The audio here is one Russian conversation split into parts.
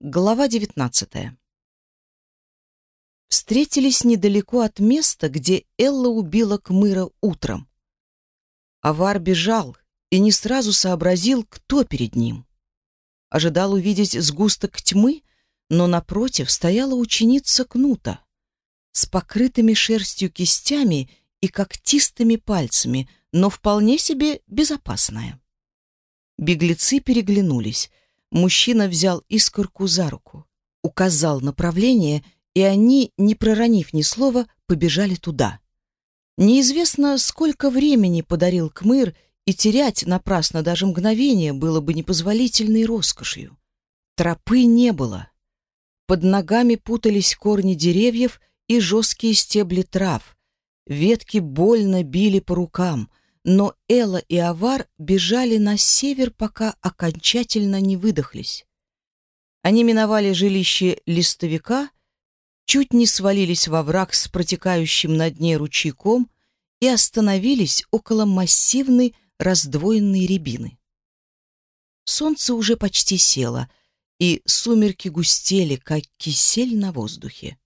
Глава 19. Встретились недалеко от места, где Элла убила Кмыра утром. Авар бежал и не сразу сообразил, кто перед ним. Ожидал увидеть сгусток тьмы, но напротив стояла ученица Кнута с покрытыми шерстью кистями и когтистыми пальцами, но вполне себе безопасная. Беглецы переглянулись — Мужчина взял искорку за руку, указал направление, и они, не проронив ни слова, побежали туда. Неизвестно, сколько времени подарил Кмыр, и терять напрасно даже мгновение было бы непозволительной роскошью. Тропы не было. Под ногами путались корни деревьев и жесткие стебли трав. Ветки больно били по рукам — но Элла и Авар бежали на север, пока окончательно не выдохлись. Они миновали жилище листовика, чуть не свалились во враг с протекающим на дне ручейком и остановились около массивной раздвоенной рябины. Солнце уже почти село, и сумерки густели, как кисель на воздухе.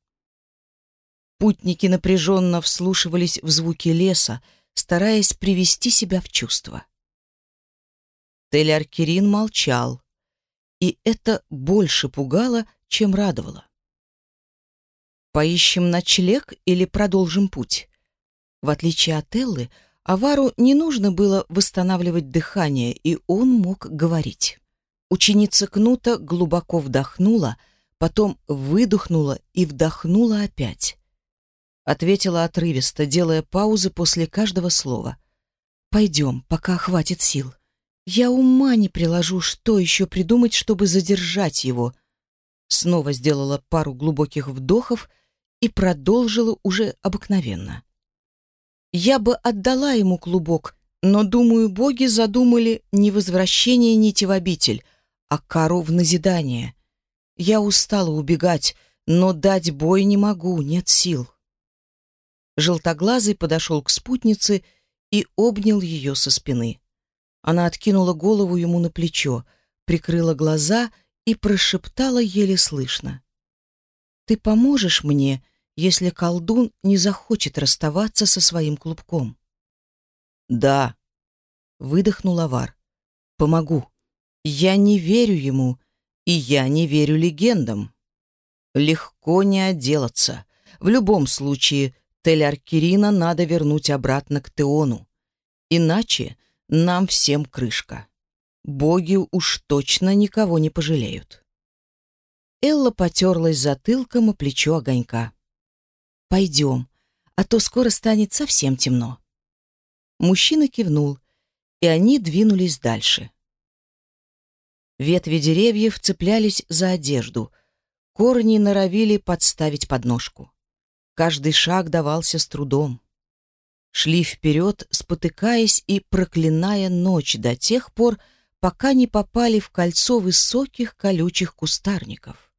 Путники напряженно вслушивались в звуки леса, стараясь привести себя в чувство. Тель-Аркерин молчал, и это больше пугало, чем радовало. «Поищем ночлег или продолжим путь?» В отличие от Эллы, Авару не нужно было восстанавливать дыхание, и он мог говорить. Ученица Кнута глубоко вдохнула, потом выдохнула и вдохнула опять ответила отрывисто, делая паузы после каждого слова. Пойдем, пока хватит сил. Я ума не приложу, что еще придумать, чтобы задержать его. Снова сделала пару глубоких вдохов и продолжила уже обыкновенно. Я бы отдала ему клубок, но, думаю, боги задумали не возвращение нити в обитель, а кару в назидание. Я устала убегать, но дать бой не могу, нет сил. Желтоглазый подошел к спутнице и обнял ее со спины. Она откинула голову ему на плечо, прикрыла глаза и прошептала еле слышно. «Ты поможешь мне, если колдун не захочет расставаться со своим клубком?» «Да», — выдохнул Авар. «Помогу. Я не верю ему, и я не верю легендам. Легко не отделаться. В любом случае, Тель-Аркерина надо вернуть обратно к Теону. Иначе нам всем крышка. Боги уж точно никого не пожалеют. Элла потерлась затылком о плечо огонька. «Пойдем, а то скоро станет совсем темно». Мужчина кивнул, и они двинулись дальше. Ветви деревьев цеплялись за одежду, корни норовили подставить подножку. Каждый шаг давался с трудом. Шли вперед, спотыкаясь и проклиная ночь до тех пор, пока не попали в кольцо высоких колючих кустарников.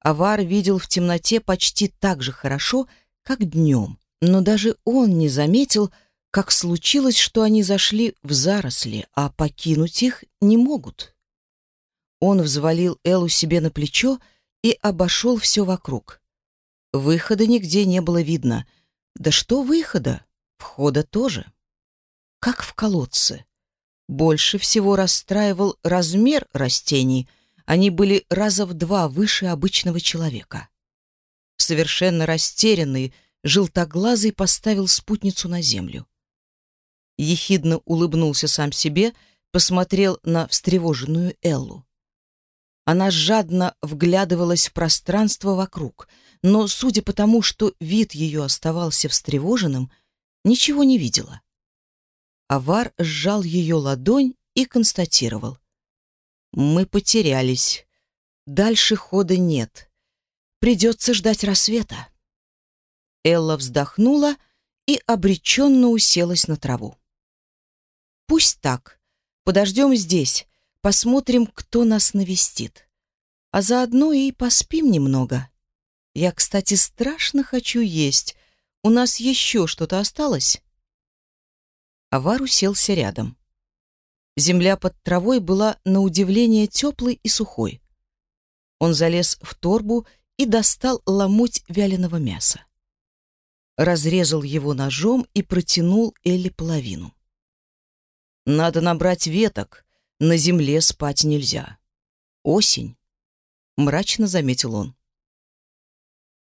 Авар видел в темноте почти так же хорошо, как днем, но даже он не заметил, как случилось, что они зашли в заросли, а покинуть их не могут. Он взвалил Элу себе на плечо и обошел все вокруг. Выхода нигде не было видно. Да что выхода? Входа тоже. Как в колодце. Больше всего расстраивал размер растений. Они были раза в два выше обычного человека. Совершенно растерянный, желтоглазый поставил спутницу на землю. Ехидно улыбнулся сам себе, посмотрел на встревоженную Эллу. Она жадно вглядывалась в пространство вокруг — но, судя по тому, что вид ее оставался встревоженным, ничего не видела. Авар сжал ее ладонь и констатировал. «Мы потерялись. Дальше хода нет. Придется ждать рассвета». Элла вздохнула и обреченно уселась на траву. «Пусть так. Подождем здесь, посмотрим, кто нас навестит. А заодно и поспим немного». Я, кстати, страшно хочу есть. У нас еще что-то осталось?» Авар уселся рядом. Земля под травой была на удивление теплой и сухой. Он залез в торбу и достал ломоть вяленого мяса. Разрезал его ножом и протянул Элли половину. «Надо набрать веток, на земле спать нельзя. Осень», — мрачно заметил он.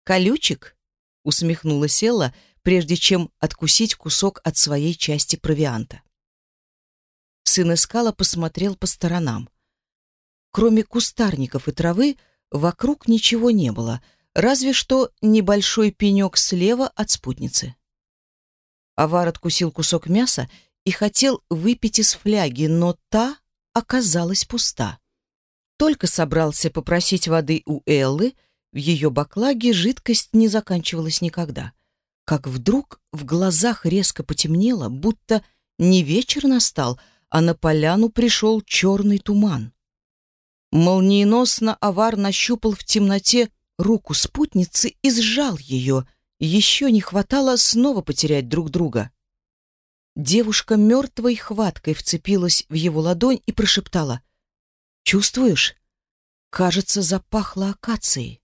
«Колючек?» — усмехнулась Элла, прежде чем откусить кусок от своей части провианта. Сын Эскала посмотрел по сторонам. Кроме кустарников и травы, вокруг ничего не было, разве что небольшой пенек слева от спутницы. Авар откусил кусок мяса и хотел выпить из фляги, но та оказалась пуста. Только собрался попросить воды у Эллы, в ее баклаге жидкость не заканчивалась никогда. Как вдруг в глазах резко потемнело, будто не вечер настал, а на поляну пришел черный туман. Молниеносно авар нащупал в темноте руку спутницы и сжал ее. Еще не хватало снова потерять друг друга. Девушка мертвой хваткой вцепилась в его ладонь и прошептала. «Чувствуешь? Кажется, запахло акацией».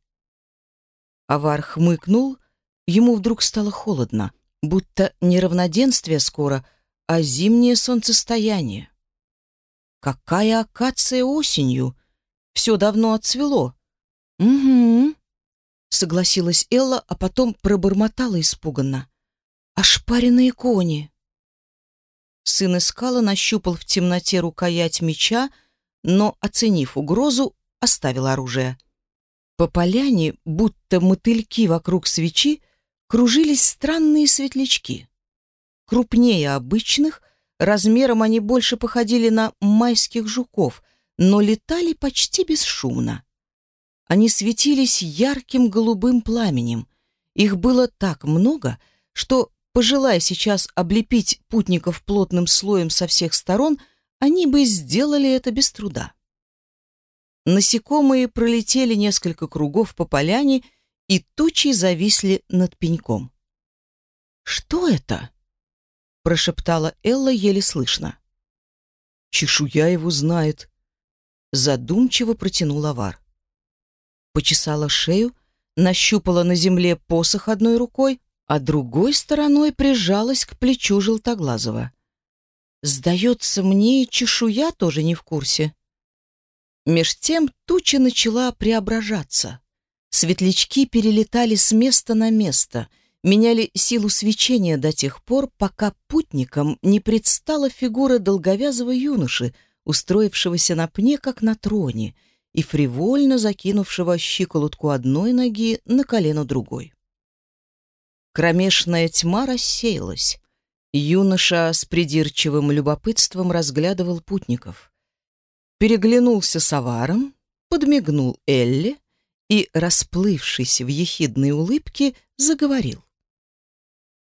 Авар хмыкнул, ему вдруг стало холодно, будто не равноденствие скоро, а зимнее солнцестояние. Какая акация осенью? Все давно отцвело. Угу, согласилась Элла, а потом пробормотала испуганно. Ошпаренные кони. Сын искала нащупал в темноте рукоять меча, но, оценив угрозу, оставил оружие. По поляне, будто мотыльки вокруг свечи, кружились странные светлячки. Крупнее обычных, размером они больше походили на майских жуков, но летали почти бесшумно. Они светились ярким голубым пламенем. Их было так много, что, пожелая сейчас облепить путников плотным слоем со всех сторон, они бы сделали это без труда. Насекомые пролетели несколько кругов по поляне и тучи зависли над пеньком. «Что это?» — прошептала Элла еле слышно. «Чешуя его знает», — задумчиво протянул авар. Почесала шею, нащупала на земле посох одной рукой, а другой стороной прижалась к плечу Желтоглазого. «Сдается мне, чешуя тоже не в курсе». Меж тем туча начала преображаться. Светлячки перелетали с места на место, меняли силу свечения до тех пор, пока путникам не предстала фигура долговязого юноши, устроившегося на пне, как на троне, и фривольно закинувшего щиколотку одной ноги на колено другой. Кромешная тьма рассеялась. Юноша с придирчивым любопытством разглядывал путников переглянулся с аваром, подмигнул Элли и, расплывшись в ехидной улыбке, заговорил.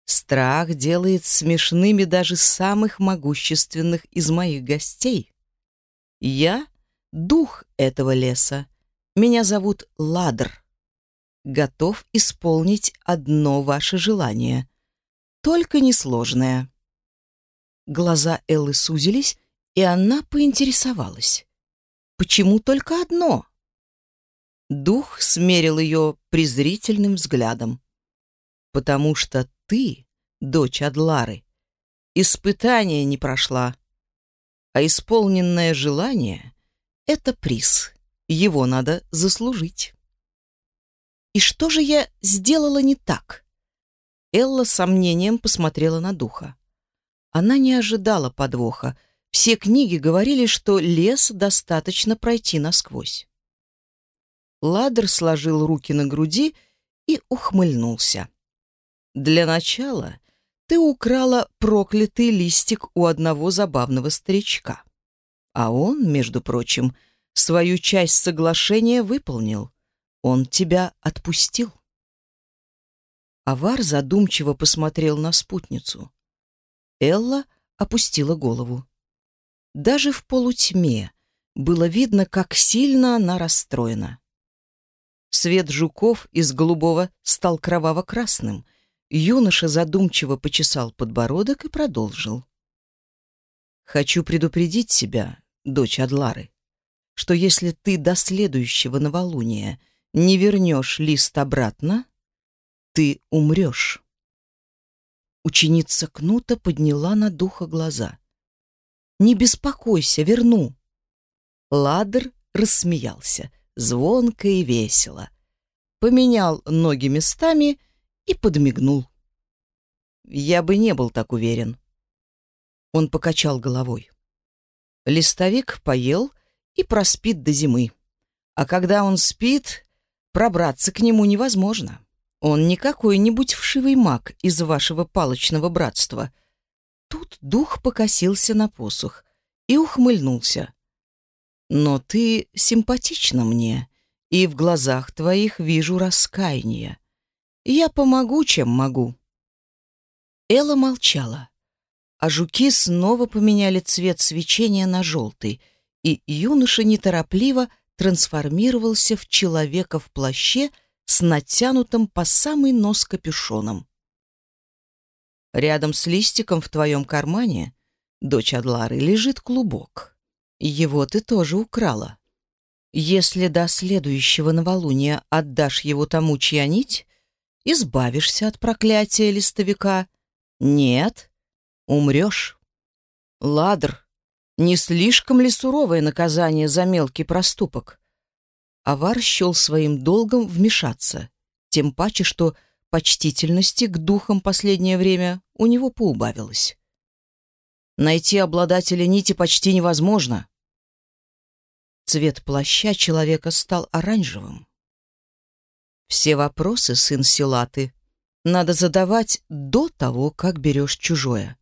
Страх делает смешными даже самых могущественных из моих гостей. Я — дух этого леса. Меня зовут Ладр. Готов исполнить одно ваше желание, только несложное. Глаза Эллы сузились, и она поинтересовалась. Почему только одно? Дух смерил ее презрительным взглядом. Потому что ты, дочь Адлары, испытание не прошла, а исполненное желание — это приз, его надо заслужить. И что же я сделала не так? Элла с сомнением посмотрела на духа. Она не ожидала подвоха, все книги говорили, что лес достаточно пройти насквозь. Ладер сложил руки на груди и ухмыльнулся. «Для начала ты украла проклятый листик у одного забавного старичка. А он, между прочим, свою часть соглашения выполнил. Он тебя отпустил». Авар задумчиво посмотрел на спутницу. Элла опустила голову. Даже в полутьме было видно, как сильно она расстроена. Свет жуков из голубого стал кроваво-красным. Юноша задумчиво почесал подбородок и продолжил. «Хочу предупредить себя, дочь Адлары. что если ты до следующего новолуния не вернешь лист обратно, ты умрешь. Ученица Кнута подняла на духа глаза. «Не беспокойся, верну». Ладр рассмеялся, звонко и весело. Поменял ноги местами и подмигнул. «Я бы не был так уверен». Он покачал головой. Листовик поел и проспит до зимы. А когда он спит, пробраться к нему невозможно. Он не какой-нибудь вшивый маг из вашего палочного братства. Тут дух покосился на посох и ухмыльнулся. Но ты симпатична мне, и в глазах твоих вижу раскаяние. Я помогу, чем могу. Элла молчала, а жуки снова поменяли цвет свечения на желтый, и юноша неторопливо трансформировался в человека в плаще с натянутым по самый нос капюшоном. Рядом с листиком в твоем кармане, дочь Адлары, лежит клубок. Его ты тоже украла. Если до следующего новолуния отдашь его тому, чья нить, избавишься от проклятия листовика. Нет, умрешь. Ладр, не слишком ли суровое наказание за мелкий проступок? Авар счел своим долгом вмешаться, тем паче, что почтительности к духам последнее время у него поубавилось. Найти обладателя нити почти невозможно. Цвет плаща человека стал оранжевым. Все вопросы, сын Силаты, надо задавать до того, как берешь чужое.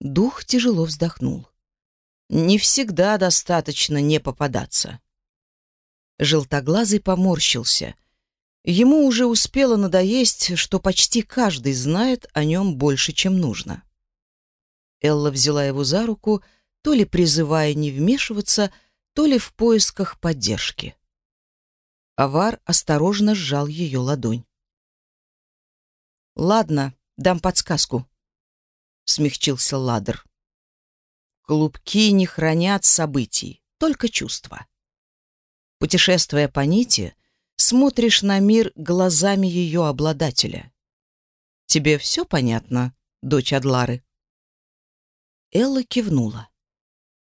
Дух тяжело вздохнул. Не всегда достаточно не попадаться. Желтоглазый поморщился. Ему уже успело надоесть, что почти каждый знает о нем больше, чем нужно. Элла взяла его за руку, то ли призывая не вмешиваться, то ли в поисках поддержки. Авар осторожно сжал ее ладонь. «Ладно, дам подсказку», — смягчился Ладер. «Клубки не хранят событий, только чувства. Путешествуя по нити, смотришь на мир глазами ее обладателя. Тебе все понятно, дочь Адлары?» Элла кивнула.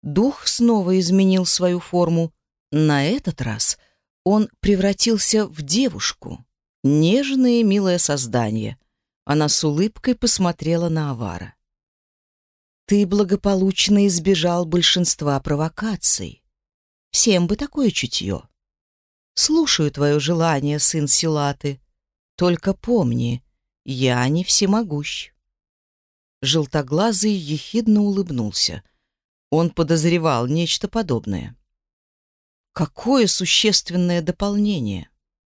Дух снова изменил свою форму. На этот раз он превратился в девушку, нежное и милое создание. Она с улыбкой посмотрела на Авара. «Ты благополучно избежал большинства провокаций. Всем бы такое чутье. Слушаю твое желание, сын Силаты. Только помни, я не всемогущ. Желтоглазый ехидно улыбнулся. Он подозревал нечто подобное. Какое существенное дополнение!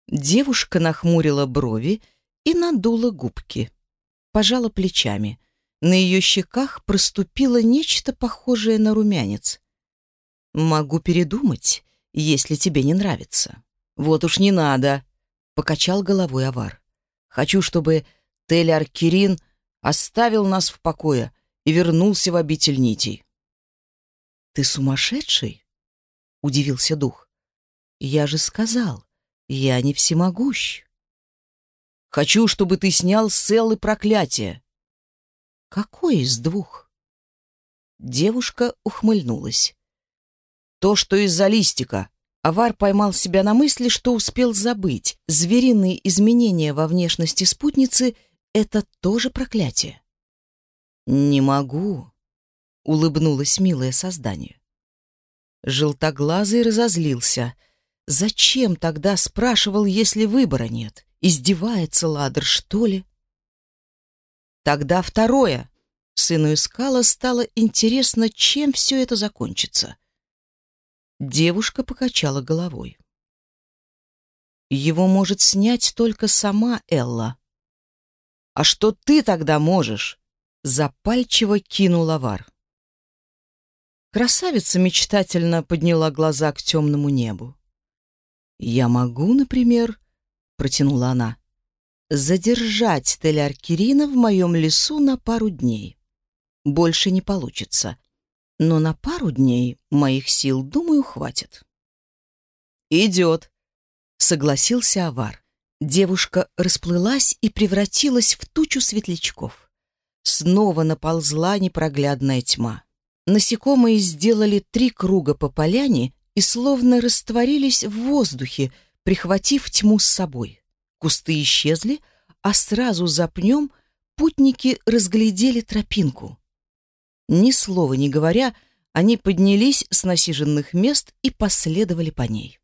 Девушка нахмурила брови и надула губки. Пожала плечами. На ее щеках проступило нечто похожее на румянец. Могу передумать, если тебе не нравится. Вот уж не надо, покачал головой Авар. Хочу, чтобы Теляр Кирин оставил нас в покое и вернулся в обитель нитей. Ты сумасшедший? удивился дух. Я же сказал, я не всемогущ. Хочу, чтобы ты снял с Эллы Какое из двух? Девушка ухмыльнулась. То, что из-за листика. Авар поймал себя на мысли, что успел забыть. Звериные изменения во внешности спутницы — это тоже проклятие. «Не могу», — улыбнулось милое создание. Желтоглазый разозлился. «Зачем тогда спрашивал, если выбора нет? Издевается Ладр, что ли?» «Тогда второе», Сыну Искала стало интересно, чем все это закончится. Девушка покачала головой. Его может снять только сама Элла. А что ты тогда можешь? Запальчиво кинул Авар. Красавица мечтательно подняла глаза к темному небу. «Я могу, например, — протянула она, — задержать Теляр Кирина в моем лесу на пару дней. Больше не получится но на пару дней моих сил, думаю, хватит. «Идет», — согласился Авар. Девушка расплылась и превратилась в тучу светлячков. Снова наползла непроглядная тьма. Насекомые сделали три круга по поляне и словно растворились в воздухе, прихватив тьму с собой. Кусты исчезли, а сразу за пнем путники разглядели тропинку. Ни слова не говоря, они поднялись с насиженных мест и последовали по ней.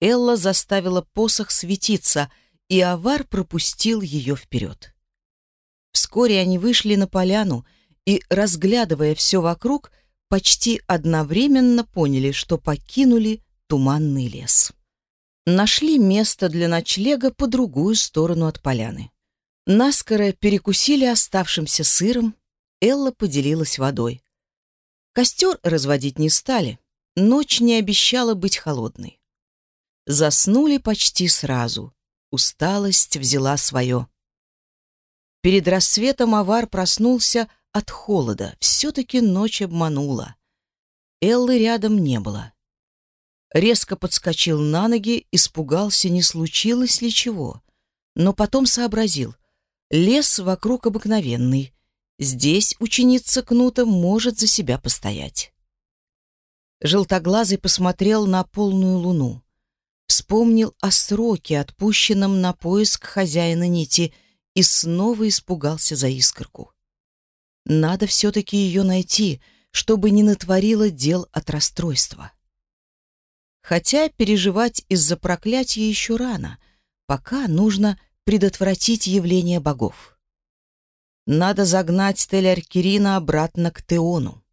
Элла заставила посох светиться, и авар пропустил ее вперед. Вскоре они вышли на поляну и, разглядывая все вокруг, почти одновременно поняли, что покинули туманный лес. Нашли место для ночлега по другую сторону от поляны. Наскоро перекусили оставшимся сыром, Элла поделилась водой. Костер разводить не стали, ночь не обещала быть холодной. Заснули почти сразу. Усталость взяла свое. Перед рассветом авар проснулся от холода. Все-таки ночь обманула. Эллы рядом не было. Резко подскочил на ноги, испугался, не случилось ли чего. Но потом сообразил. Лес вокруг обыкновенный. Здесь ученица Кнута может за себя постоять. Желтоглазый посмотрел на полную луну. Вспомнил о сроке, отпущенном на поиск хозяина нити, и снова испугался за искорку. Надо все-таки ее найти, чтобы не натворила дел от расстройства. Хотя переживать из-за проклятия еще рано, пока нужно предотвратить явление богов. Надо загнать Теляркирина обратно к Теону.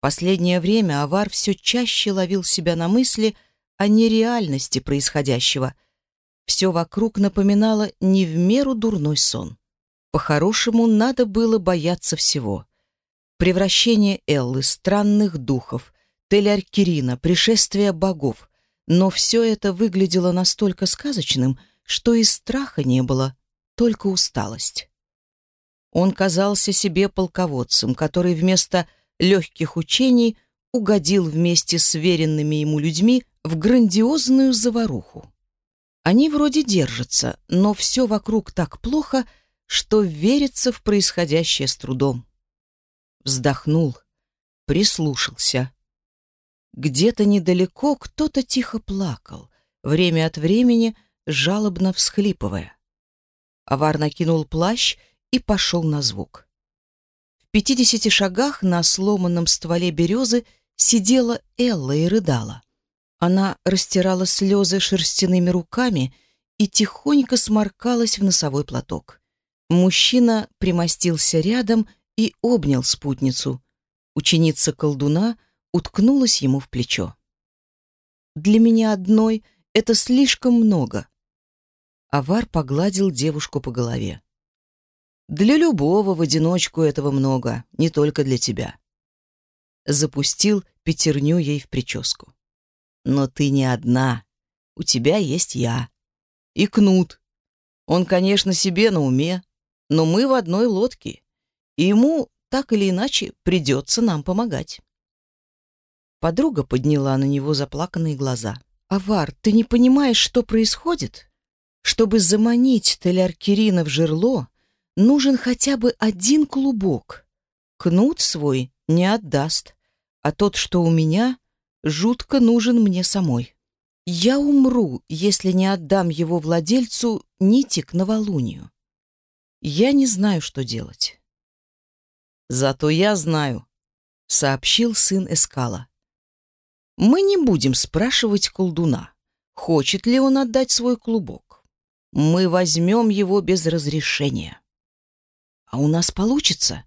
Последнее время Авар все чаще ловил себя на мысли — о нереальности происходящего. Все вокруг напоминало не в меру дурной сон. По-хорошему, надо было бояться всего. Превращение Эллы, странных духов, Теляркирина, пришествие богов. Но все это выглядело настолько сказочным, что и страха не было, только усталость. Он казался себе полководцем, который вместо легких учений угодил вместе с веренными ему людьми в грандиозную заваруху. Они вроде держатся, но все вокруг так плохо, что верится в происходящее с трудом. Вздохнул, прислушался. Где-то недалеко кто-то тихо плакал, время от времени жалобно всхлипывая. Авар накинул плащ и пошел на звук. В пятидесяти шагах на сломанном стволе березы сидела Элла и рыдала. Она растирала слезы шерстяными руками и тихонько сморкалась в носовой платок. Мужчина примостился рядом и обнял спутницу. Ученица колдуна уткнулась ему в плечо. «Для меня одной это слишком много». Авар погладил девушку по голове. «Для любого в одиночку этого много, не только для тебя». Запустил пятерню ей в прическу. Но ты не одна. У тебя есть я. И Кнут. Он, конечно, себе на уме, но мы в одной лодке, и ему так или иначе придется нам помогать. Подруга подняла на него заплаканные глаза. «Авар, ты не понимаешь, что происходит? Чтобы заманить Теляркирина в жерло, нужен хотя бы один клубок. Кнут свой не отдаст, а тот, что у меня, жутко нужен мне самой. Я умру, если не отдам его владельцу нити к новолунию. Я не знаю, что делать. Зато я знаю, сообщил сын Эскала. Мы не будем спрашивать колдуна, хочет ли он отдать свой клубок. Мы возьмем его без разрешения. А у нас получится?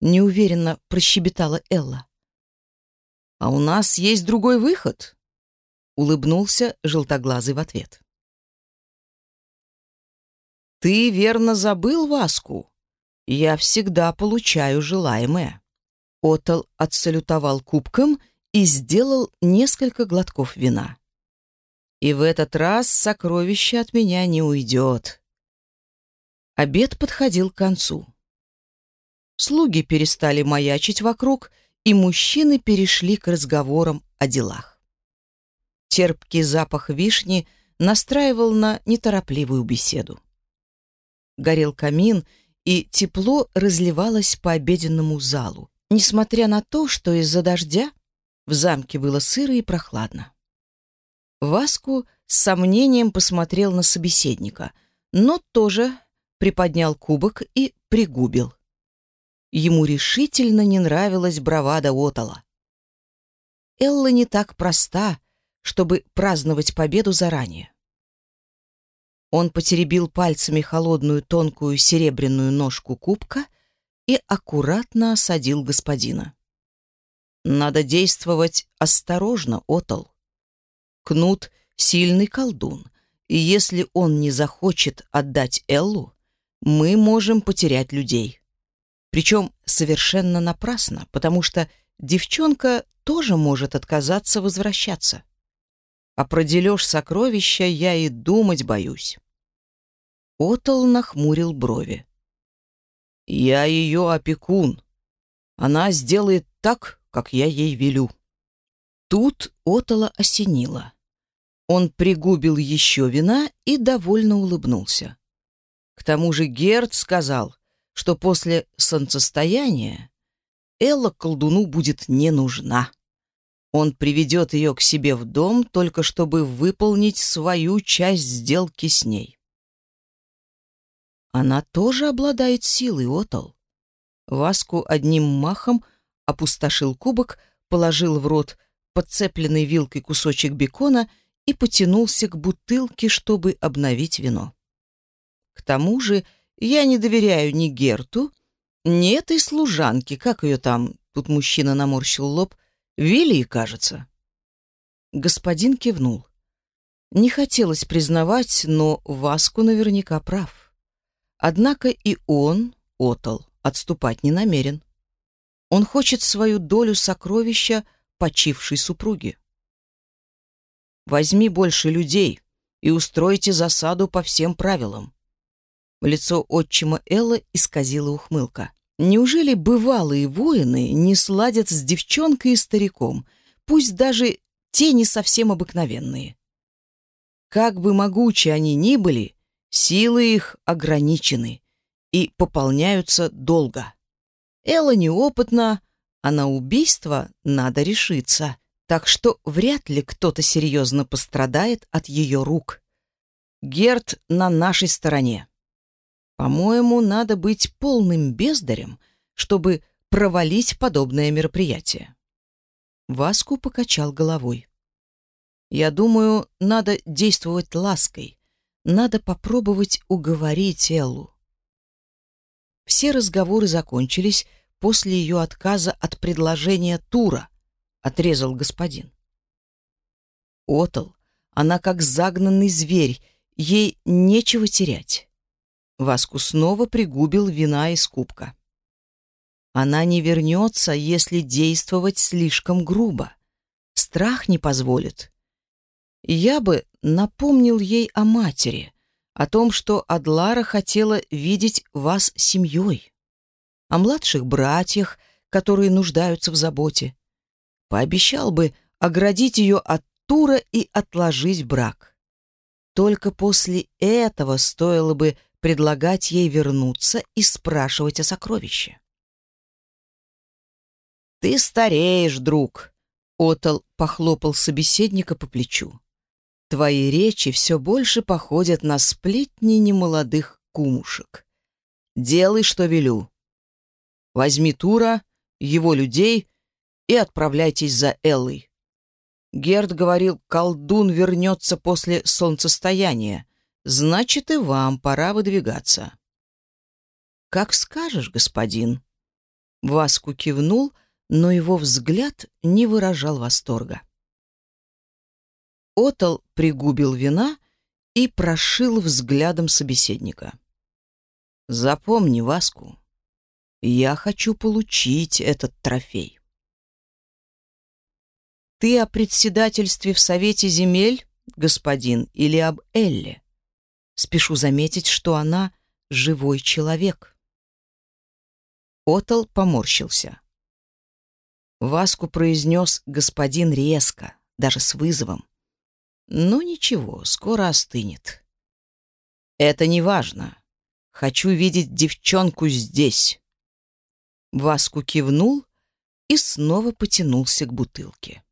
Неуверенно прощебетала Элла. А у нас есть другой выход, улыбнулся желтоглазый в ответ. Ты верно забыл Васку. Я всегда получаю желаемое. Отал отсалютовал кубком и сделал несколько глотков вина. И в этот раз сокровище от меня не уйдет. Обед подходил к концу. Слуги перестали маячить вокруг и мужчины перешли к разговорам о делах. Терпкий запах вишни настраивал на неторопливую беседу. Горел камин, и тепло разливалось по обеденному залу, несмотря на то, что из-за дождя в замке было сыро и прохладно. Васку с сомнением посмотрел на собеседника, но тоже приподнял кубок и пригубил. Ему решительно не нравилась бравада Отала. Элла не так проста, чтобы праздновать победу заранее. Он потеребил пальцами холодную тонкую серебряную ножку кубка и аккуратно осадил господина. «Надо действовать осторожно, Отал. Кнут — сильный колдун, и если он не захочет отдать Эллу, мы можем потерять людей. Причем совершенно напрасно, потому что девчонка тоже может отказаться возвращаться. А про сокровища я и думать боюсь. Отол нахмурил брови. «Я ее опекун. Она сделает так, как я ей велю». Тут Отола осенило. Он пригубил еще вина и довольно улыбнулся. К тому же Герд сказал, что после солнцестояния Элла колдуну будет не нужна. Он приведет ее к себе в дом, только чтобы выполнить свою часть сделки с ней. Она тоже обладает силой, Отал. Васку одним махом опустошил кубок, положил в рот подцепленный вилкой кусочек бекона и потянулся к бутылке, чтобы обновить вино. К тому же я не доверяю ни Герту, ни этой служанке, как ее там, тут мужчина наморщил лоб, Вилли, кажется. Господин кивнул. Не хотелось признавать, но Васку наверняка прав. Однако и он, Отал, отступать не намерен. Он хочет свою долю сокровища почившей супруги. Возьми больше людей и устройте засаду по всем правилам. Лицо отчима Элла исказила ухмылка. Неужели бывалые воины не сладят с девчонкой и стариком, пусть даже те не совсем обыкновенные? Как бы могучи они ни были, силы их ограничены и пополняются долго. Элла неопытна, а на убийство надо решиться, так что вряд ли кто-то серьезно пострадает от ее рук. Герд на нашей стороне. По-моему, надо быть полным бездарем, чтобы провалить подобное мероприятие. Васку покачал головой. Я думаю, надо действовать лаской. Надо попробовать уговорить Эллу. Все разговоры закончились после ее отказа от предложения тура, отрезал господин. Отал, она как загнанный зверь, ей нечего терять. Васку снова пригубил вина из кубка. Она не вернется, если действовать слишком грубо. Страх не позволит. Я бы напомнил ей о матери, о том, что Адлара хотела видеть вас семьей, о младших братьях, которые нуждаются в заботе. Пообещал бы оградить ее от Тура и отложить брак. Только после этого стоило бы предлагать ей вернуться и спрашивать о сокровище. «Ты стареешь, друг!» — Отал похлопал собеседника по плечу. «Твои речи все больше походят на сплетни немолодых кумушек. Делай, что велю. Возьми Тура, его людей и отправляйтесь за Эллой. Герд говорил, колдун вернется после солнцестояния, Значит, и вам пора выдвигаться. Как скажешь, господин. Васку кивнул, но его взгляд не выражал восторга. Отал пригубил вина и прошил взглядом собеседника. Запомни, Васку, я хочу получить этот трофей. Ты о председательстве в Совете земель, господин, или об Элле? Спешу заметить, что она живой человек. Отал поморщился. Васку произнес господин резко, даже с вызовом. Но ничего, скоро остынет. Это не важно. Хочу видеть девчонку здесь. Васку кивнул и снова потянулся к бутылке.